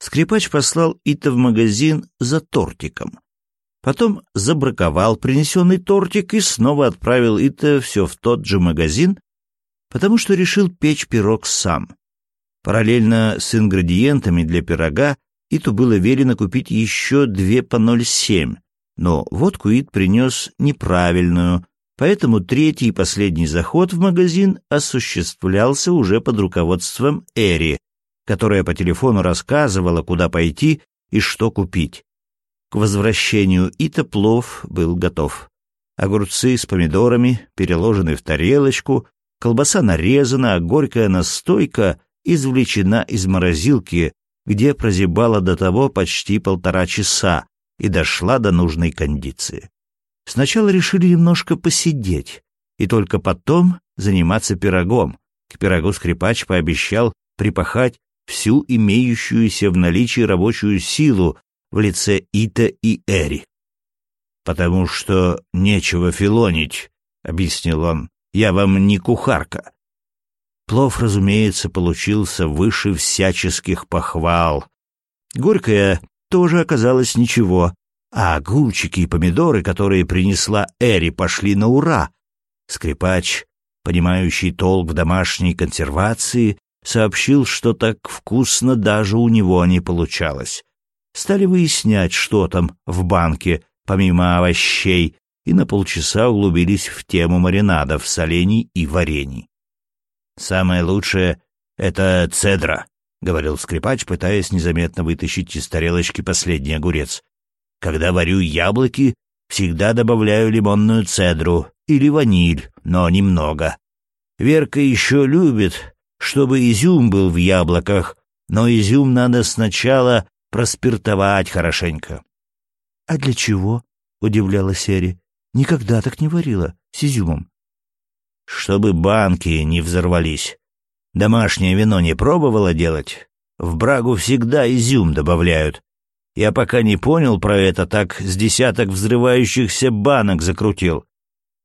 скрипач послал Ита в магазин за тортиком. Потом забраковал принесенный тортик и снова отправил Ита все в тот же магазин, потому что решил печь пирог сам. Параллельно с ингредиентами для пирога Иту было велено купить еще две по 0,7, но водку Ит принес неправильную, поэтому третий и последний заход в магазин осуществлялся уже под руководством Эри, которая по телефону рассказывала, куда пойти и что купить. К возвращению Ита плов был готов. Огурцы с помидорами переложены в тарелочку, Колбаса нарезана, а горькая настойка извлечена из морозилки, где прозябала до того почти полтора часа и дошла до нужной кондиции. Сначала решили немножко посидеть, и только потом заниматься пирогом. К пирогу скрипач пообещал припахать всю имеющуюся в наличии рабочую силу в лице Ита и Эри. «Потому что нечего филонить», — объяснил он. Я вам не кухарка. Плов, разумеется, получился выше всяческих похвал. Горькая тоже оказалось ничего, а огурчики и помидоры, которые принесла Эри, пошли на ура. Скрипач понимающий толк в домашней консервации, сообщил, что так вкусно даже у него не получалось. Стали выяснять, что там в банке, помимо овощей, и на полчаса углубились в тему маринадов, солений и варений. «Самое лучшее — это цедра», — говорил скрипач, пытаясь незаметно вытащить из тарелочки последний огурец. «Когда варю яблоки, всегда добавляю лимонную цедру или ваниль, но немного. Верка еще любит, чтобы изюм был в яблоках, но изюм надо сначала проспиртовать хорошенько. — А для чего? — удивлялась Эри. — Никогда так не варила, с изюмом. — Чтобы банки не взорвались. Домашнее вино не пробовала делать? В брагу всегда изюм добавляют. Я пока не понял про это, так с десяток взрывающихся банок закрутил.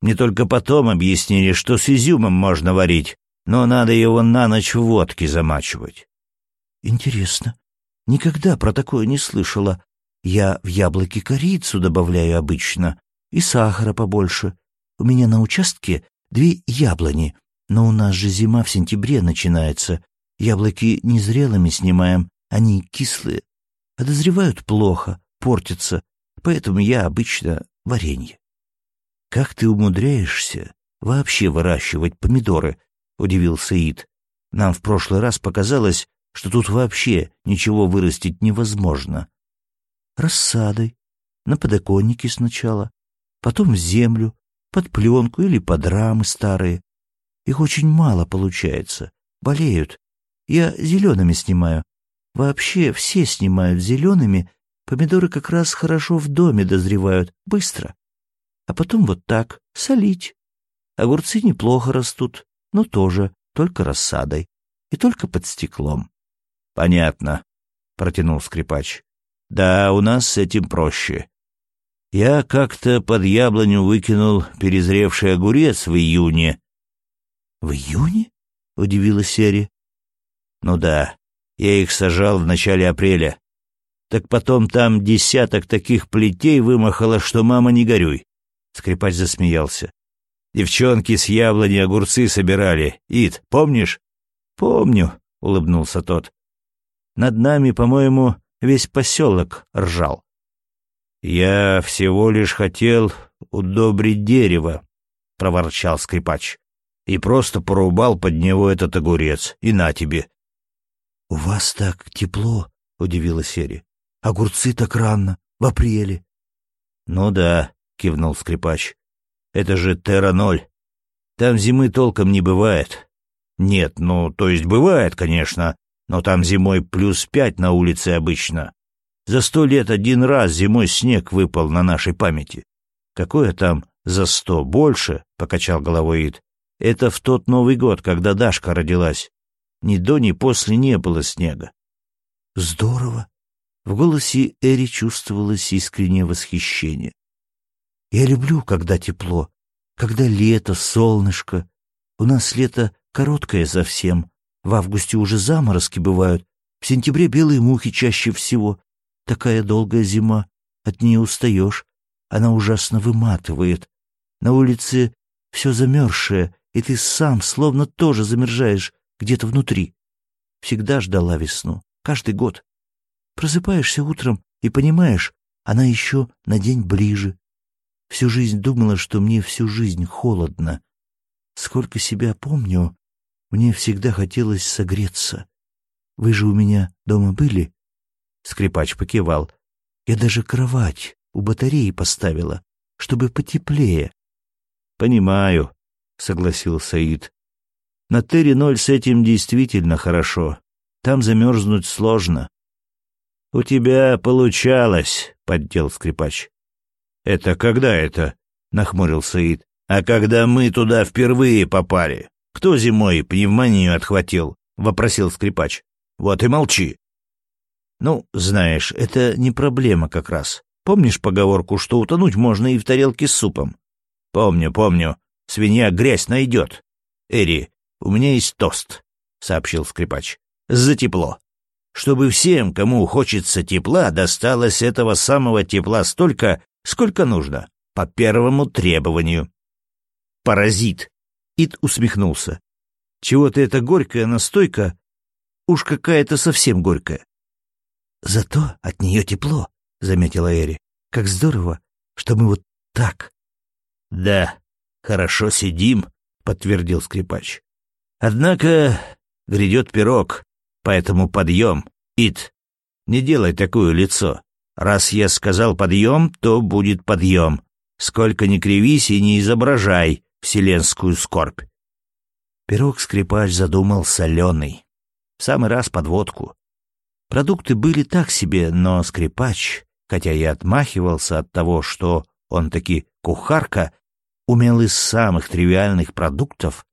Мне только потом объяснили, что с изюмом можно варить, но надо его на ночь в водке замачивать. Интересно. Никогда про такое не слышала. Я в яблоки корицу добавляю обычно и сахара побольше. У меня на участке две яблони, но у нас же зима в сентябре начинается. Яблоки незрелыми снимаем, они кислые. Подозревают плохо, портятся, поэтому я обычно варенье. «Как ты умудряешься вообще выращивать помидоры?» — удивился Ид. «Нам в прошлый раз показалось, что тут вообще ничего вырастить невозможно. Рассадой, на подоконнике сначала, потом в землю, под пленку или под рамы старые. Их очень мало получается, болеют. Я зелеными снимаю. Вообще все снимают зелеными, помидоры как раз хорошо в доме дозревают, быстро а потом вот так, солить. Огурцы неплохо растут, но тоже только рассадой и только под стеклом. — Понятно, — протянул скрипач. — Да, у нас с этим проще. Я как-то под яблоню выкинул перезревший огурец в июне. — В июне? — удивилась Сери. — Ну да, я их сажал в начале апреля. Так потом там десяток таких плетей вымахало, что мама не горюй. Скрипач засмеялся. «Девчонки с яблони огурцы собирали. Ид, помнишь?» «Помню», — улыбнулся тот. «Над нами, по-моему, весь поселок ржал». «Я всего лишь хотел удобрить дерево», — проворчал скрипач. «И просто порубал под него этот огурец. И на тебе». «У вас так тепло», — удивилась Сери. «Огурцы так рано, в апреле». «Ну да, кивнул скрипач. Это же Терра-ноль. Там зимы толком не бывает. Нет, ну, то есть бывает, конечно, но там зимой плюс пять на улице обычно. За сто лет один раз зимой снег выпал на нашей памяти. Какое там за сто больше, покачал головой Ид. Это в тот Новый год, когда Дашка родилась. Ни до, ни после не было снега. Здорово. В голосе Эри чувствовалось искреннее восхищение. Я люблю, когда тепло, когда лето, солнышко. У нас лето короткое совсем. В августе уже заморозки бывают. В сентябре белые мухи чаще всего. Такая долгая зима. От нее устаешь. Она ужасно выматывает. На улице все замерзшее, и ты сам словно тоже замерзаешь где-то внутри. Всегда ждала весну. Каждый год. Просыпаешься утром и понимаешь, она еще на день ближе. Всю жизнь думала, что мне всю жизнь холодно. Сколько себя помню, мне всегда хотелось согреться. Вы же у меня дома были? Скрипач покивал. Я даже кровать у батареи поставила, чтобы потеплее. Понимаю, согласился Ид. На Терри-ноль с этим действительно хорошо. Там замерзнуть сложно. У тебя получалось, поддел скрипач. «Это когда это?» — нахмурился Ид. «А когда мы туда впервые попали? Кто зимой пневмонию отхватил?» — вопросил скрипач. «Вот и молчи». «Ну, знаешь, это не проблема как раз. Помнишь поговорку, что утонуть можно и в тарелке с супом?» «Помню, помню. Свинья грязь найдет. Эри, у меня есть тост», — сообщил скрипач. «За тепло. Чтобы всем, кому хочется тепла, досталось этого самого тепла столько, Сколько нужно? По первому требованию. Паразит. Ид усмехнулся. Чего-то это горькая настойка, уж какая-то совсем горькая. Зато от нее тепло, заметила Эри. Как здорово, что мы вот так. Да, хорошо сидим, подтвердил скрипач. Однако грядет пирог, поэтому подъем, Ид. Не делай такое лицо. Раз я сказал подъем, то будет подъем. Сколько ни кривись и не изображай вселенскую скорбь. Пирог скрипач задумал соленый. В самый раз подводку. Продукты были так себе, но скрипач, хотя и отмахивался от того, что он таки кухарка, умел из самых тривиальных продуктов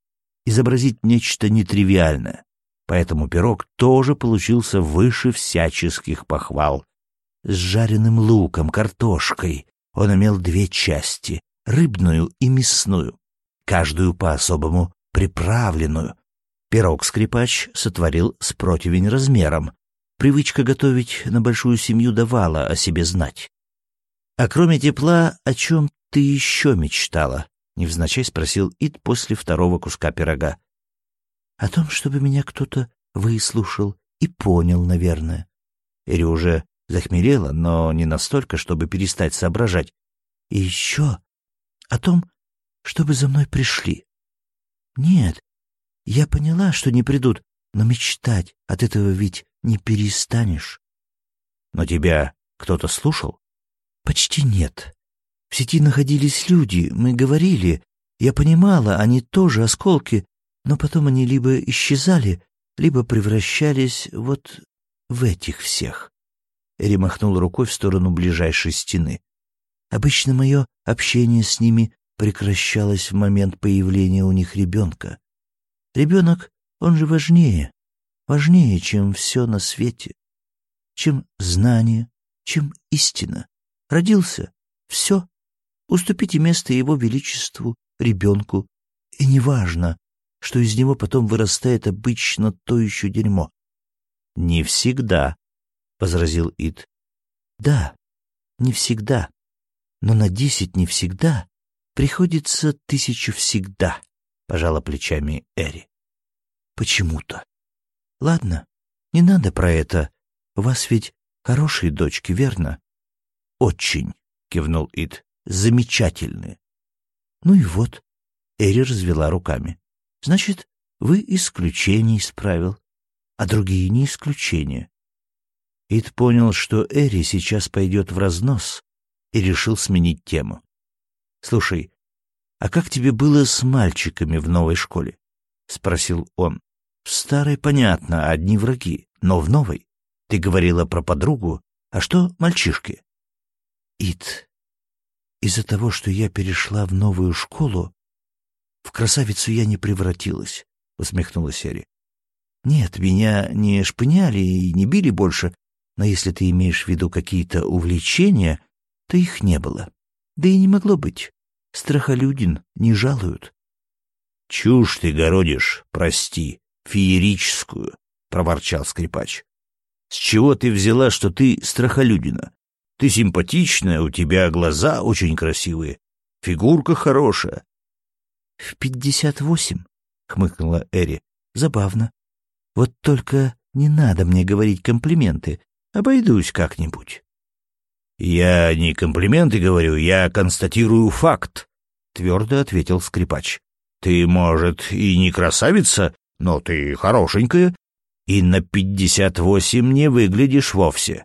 изобразить нечто нетривиальное. Поэтому пирог тоже получился выше всяческих похвал. С жареным луком, картошкой он имел две части — рыбную и мясную, каждую по-особому приправленную. Пирог-скрипач сотворил с противень размером. Привычка готовить на большую семью давала о себе знать. «А кроме тепла, о чем ты еще мечтала?» — невзначай спросил Ид после второго куска пирога. «О том, чтобы меня кто-то выслушал и понял, наверное». Эри уже захмелела, но не настолько, чтобы перестать соображать. «И еще о том, чтобы за мной пришли. Нет, я поняла, что не придут, но мечтать от этого ведь не перестанешь. Но тебя кто-то слушал? Почти нет. В сети находились люди, мы говорили. Я понимала, они тоже осколки, но потом они либо исчезали, либо превращались вот в этих всех. Эри махнул рукой в сторону ближайшей стены. Обычно мое общение с ними прекращалось в момент появления у них ребенка. Ребенок, он же важнее, важнее, чем все на свете, чем знание, чем истина. Родился — все. Уступите место его величеству, ребенку, и неважно, что из него потом вырастает обычно то еще дерьмо. — Не всегда, — возразил Ид. — Да, не всегда, но на десять не всегда приходится тысячу всегда, — пожала плечами Эри. Почему-то. Ладно, не надо про это. У вас ведь хорошие дочки, верно? Очень, — кивнул Ид. Замечательные. Ну и вот. Эри развела руками. Значит, вы исключение из правил, а другие не исключение. Ид понял, что Эри сейчас пойдет в разнос, и решил сменить тему. «Слушай, а как тебе было с мальчиками в новой школе?» — спросил он. «В старой, понятно, одни враги, но в новой. Ты говорила про подругу, а что мальчишки?» «Ит, из-за того, что я перешла в новую школу, в красавицу я не превратилась», — усмехнулась Эри. «Нет, меня не шпыняли и не били больше, но если ты имеешь в виду какие-то увлечения, то их не было. Да и не могло быть. Страхолюдин не жалуют. — Чушь ты городишь, прости, феерическую, — проворчал скрипач. — С чего ты взяла, что ты страхолюдина? Ты симпатичная, у тебя глаза очень красивые, фигурка хорошая. — В пятьдесят восемь, — хмыкнула Эри. — Забавно. Вот только не надо мне говорить комплименты, обойдусь как-нибудь. «Я не комплименты говорю, я констатирую факт», — твердо ответил скрипач. «Ты, может, и не красавица, но ты хорошенькая, и на пятьдесят восемь не выглядишь вовсе».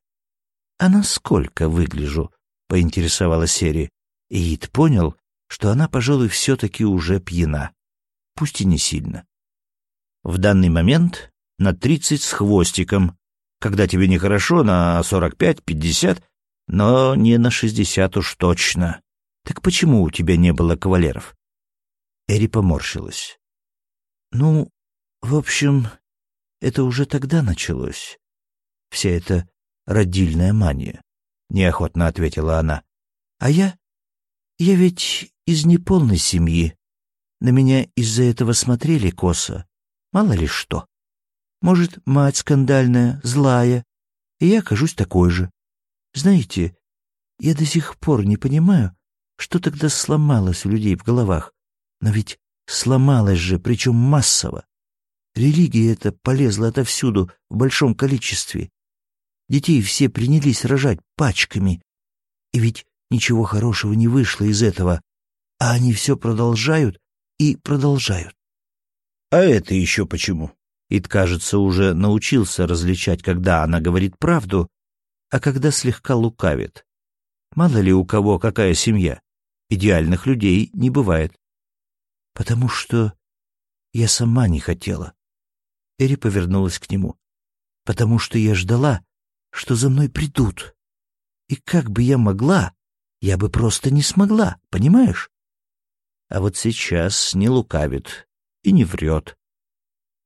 «А насколько выгляжу?» — поинтересовалась Серия. И понял, что она, пожалуй, все-таки уже пьяна. Пусть и не сильно. В данный момент на тридцать с хвостиком. Когда тебе нехорошо, на сорок пять-пятьдесят — но не на шестьдесят уж точно. Так почему у тебя не было кавалеров? Эри поморщилась. Ну, в общем, это уже тогда началось. Вся эта родильная мания, неохотно ответила она. А я? Я ведь из неполной семьи. На меня из-за этого смотрели косо. Мало ли что. Может, мать скандальная, злая, и я окажусь такой же. Знаете, я до сих пор не понимаю, что тогда сломалось у людей в головах. Но ведь сломалась же, причем массово. Религия эта полезла отовсюду в большом количестве. Детей все принялись рожать пачками. И ведь ничего хорошего не вышло из этого, а они все продолжают и продолжают. А это еще почему? Ид, кажется, уже научился различать, когда она говорит правду, а когда слегка лукавит. Мало ли у кого какая семья. Идеальных людей не бывает. Потому что я сама не хотела. Эри повернулась к нему. Потому что я ждала, что за мной придут. И как бы я могла, я бы просто не смогла, понимаешь? А вот сейчас не лукавит и не врет.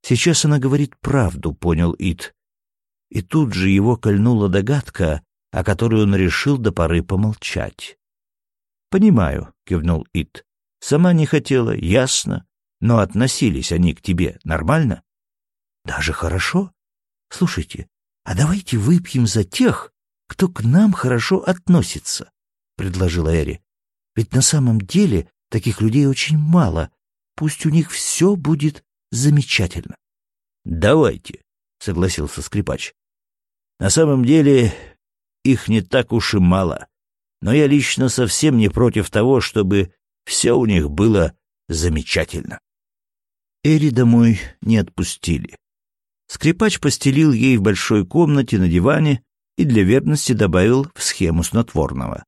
Сейчас она говорит правду, понял Ит. И тут же его кольнула догадка, о которой он решил до поры помолчать. «Понимаю», — кивнул Ит. «Сама не хотела, ясно. Но относились они к тебе нормально?» «Даже хорошо. Слушайте, а давайте выпьем за тех, кто к нам хорошо относится», — предложила Эри. «Ведь на самом деле таких людей очень мало. Пусть у них все будет замечательно». «Давайте», — согласился скрипач. «На самом деле их не так уж и мало, но я лично совсем не против того, чтобы все у них было замечательно». Эри домой не отпустили. Скрипач постелил ей в большой комнате на диване и для верности добавил в схему снотворного.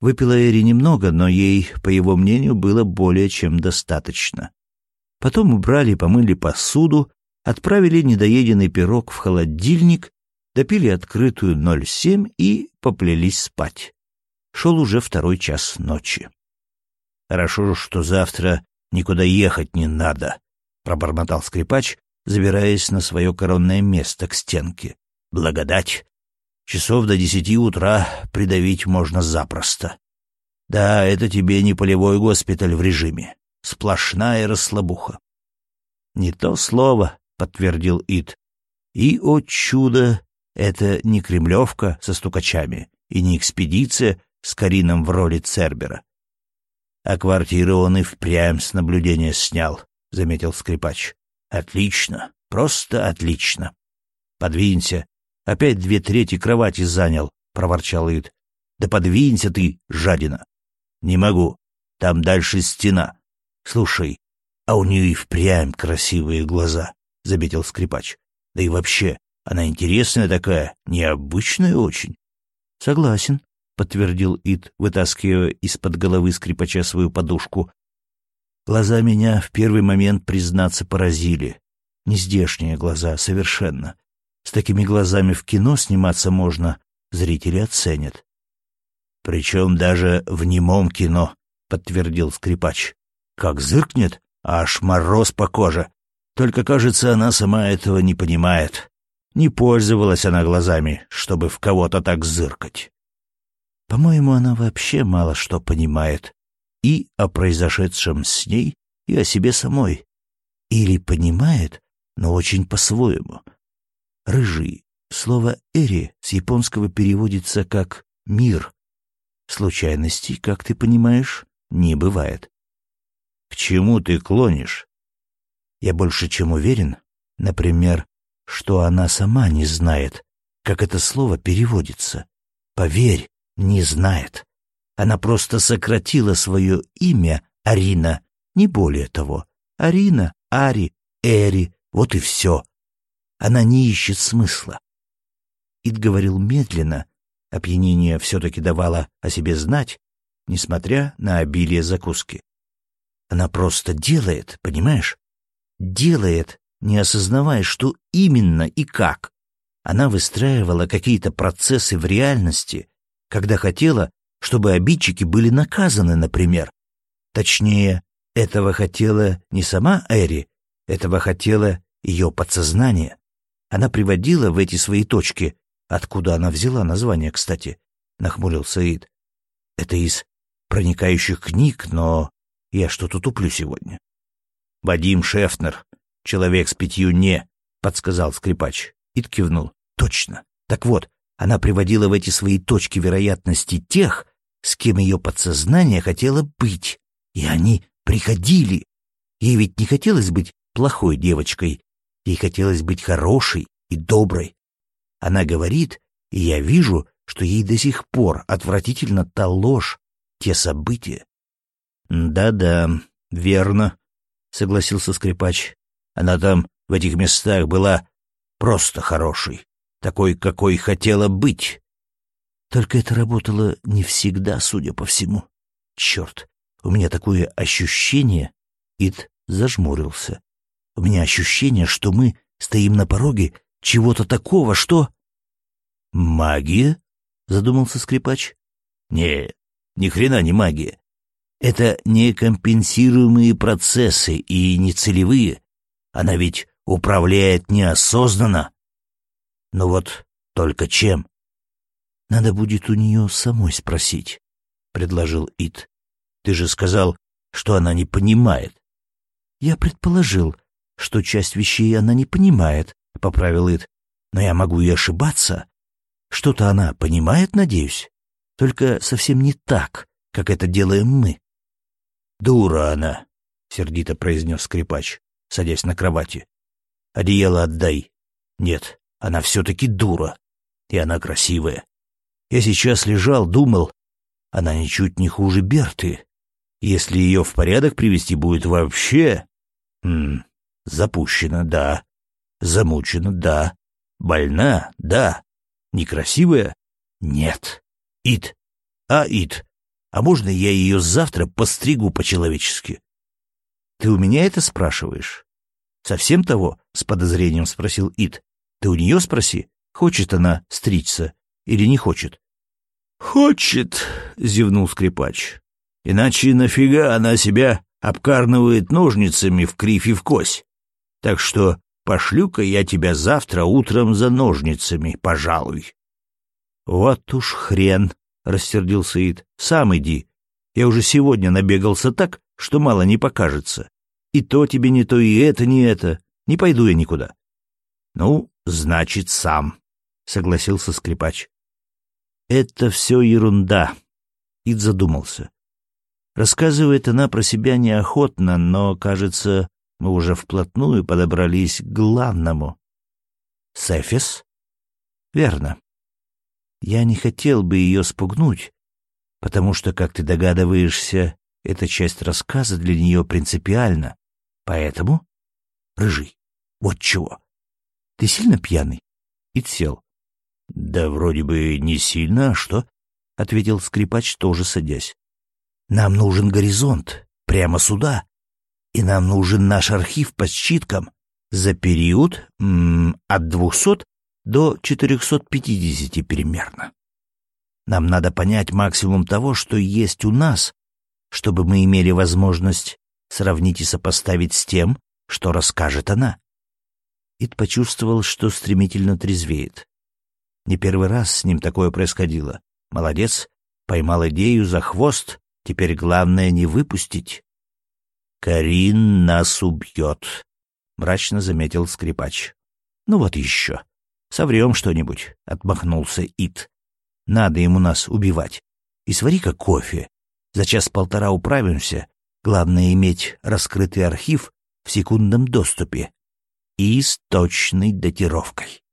Выпила Эри немного, но ей, по его мнению, было более чем достаточно. Потом убрали и помыли посуду, отправили недоеденный пирог в холодильник, допили открытую 07 и поплелись спать. Шел уже второй час ночи. «Хорошо, что завтра никуда ехать не надо», — пробормотал скрипач, забираясь на свое коронное место к стенке. «Благодать! Часов до десяти утра придавить можно запросто. Да, это тебе не полевой госпиталь в режиме. Сплошная расслабуха». «Не то слово», — подтвердил Ит. «И, о чудо, это не кремлевка со стукачами и не экспедиция с Карином в роли Цербера. А квартиру он и впрямь с наблюдения снял, — заметил скрипач. Отлично, просто отлично. Подвинься. Опять две трети кровати занял, — проворчал Ид. Да подвинься ты, жадина. Не могу. Там дальше стена. Слушай, а у нее и впрямь красивые глаза, — заметил скрипач. Да и вообще, она интересная такая, необычная очень. — Согласен, — подтвердил Ид, вытаскивая из-под головы скрипача свою подушку. Глаза меня в первый момент, признаться, поразили. Нездешние глаза, совершенно. С такими глазами в кино сниматься можно, зрители оценят. — Причем даже в немом кино, — подтвердил скрипач. — Как зыркнет, аж мороз по коже. Только, кажется, она сама этого не понимает. Не пользовалась она глазами, чтобы в кого-то так зыркать. По-моему, она вообще мало что понимает. И о произошедшем с ней, и о себе самой. Или понимает, но очень по-своему. Рыжий. Слово «эри» с японского переводится как «мир». Случайностей, как ты понимаешь, не бывает. К чему ты клонишь? Я больше чем уверен, например, что она сама не знает, как это слово переводится. Поверь, не знает. Она просто сократила свое имя Арина, не более того. Арина, Ари, Эри, вот и все. Она не ищет смысла. Ид говорил медленно, опьянение все-таки давало о себе знать, несмотря на обилие закуски. Она просто делает, понимаешь? Делает не осознавая, что именно и как. Она выстраивала какие-то процессы в реальности, когда хотела, чтобы обидчики были наказаны, например. Точнее, этого хотела не сама Эри, этого хотела ее подсознание. Она приводила в эти свои точки, откуда она взяла название, кстати, нахмурился Ид. Это из проникающих книг, но я что-то туплю сегодня. Вадим Шефнер, «Человек с пятью «не», — подсказал скрипач. Ид кивнул. «Точно. Так вот, она приводила в эти свои точки вероятности тех, с кем ее подсознание хотело быть. И они приходили. Ей ведь не хотелось быть плохой девочкой, ей хотелось быть хорошей и доброй. Она говорит, и я вижу, что ей до сих пор отвратительно та ложь, те события. «Да-да, верно», — согласился скрипач. «Она там, в этих местах, была просто хорошей, такой, какой хотела быть». Только это работало не всегда, судя по всему. Черт, у меня такое ощущение... Ид зажмурился. У меня ощущение, что мы стоим на пороге чего-то такого, что... «Магия?» — задумался скрипач. «Не, ни хрена не магия. Это некомпенсируемые процессы и не целевые. Она ведь управляет неосознанно. Но вот только чем? Надо будет у нее самой спросить, — предложил Ит. Ты же сказал, что она не понимает. Я предположил, что часть вещей она не понимает, — поправил Ит. Но я могу и ошибаться. Что-то она понимает, надеюсь, только совсем не так, как это делаем мы. «Дура она!» — сердито произнес скрипач, садясь на кровати. «Одеяло отдай. Нет, она все-таки дура. И она красивая. Я сейчас лежал, думал, она ничуть не хуже Берты. Если ее в порядок привести будет вообще... М -м, запущена, да. Замучена, да. Больна, да. Некрасивая? Нет. Ид. А, Ид, а можно я ее завтра постригу по-человечески? Ты у меня это спрашиваешь? Совсем того? С подозрением спросил Ид. Ты у нее спроси, хочет она стричься или не хочет. Хочет, зевнул скрипач. Иначе нафига она себя обкарнывает ножницами в кривь и в кось? Так что Пошлю-ка я тебя завтра утром за ножницами, пожалуй. — Вот уж хрен, — рассердился Ид. — Сам иди. Я уже сегодня набегался так, что мало не покажется. И то тебе не то, и это не это. Не пойду я никуда. — Ну, значит, сам, — согласился скрипач. — Это все ерунда. Ид задумался. Рассказывает она про себя неохотно, но, кажется, мы уже вплотную подобрались к главному. Сефис? Верно. Я не хотел бы ее спугнуть, потому что, как ты догадываешься, эта часть рассказа для нее принципиальна. Поэтому, рыжий, вот чего. Ты сильно пьяный? И сел. — Да вроде бы не сильно, а что? — ответил скрипач, тоже садясь. — Нам нужен горизонт, прямо сюда, и нам нужен наш архив по считкам за период м, от 200 до 450 примерно. Нам надо понять максимум того, что есть у нас, чтобы мы имели возможность сравнить и сопоставить с тем, что расскажет она. Ид почувствовал, что стремительно трезвеет. Не первый раз с ним такое происходило. Молодец, поймал идею за хвост, теперь главное не выпустить. «Карин нас убьет», — мрачно заметил скрипач. «Ну вот еще. Соврем что-нибудь», — отмахнулся Ит. «Надо ему нас убивать. И свари-ка кофе. За час-полтора управимся. Главное иметь раскрытый архив в секундном доступе и с точной датировкой».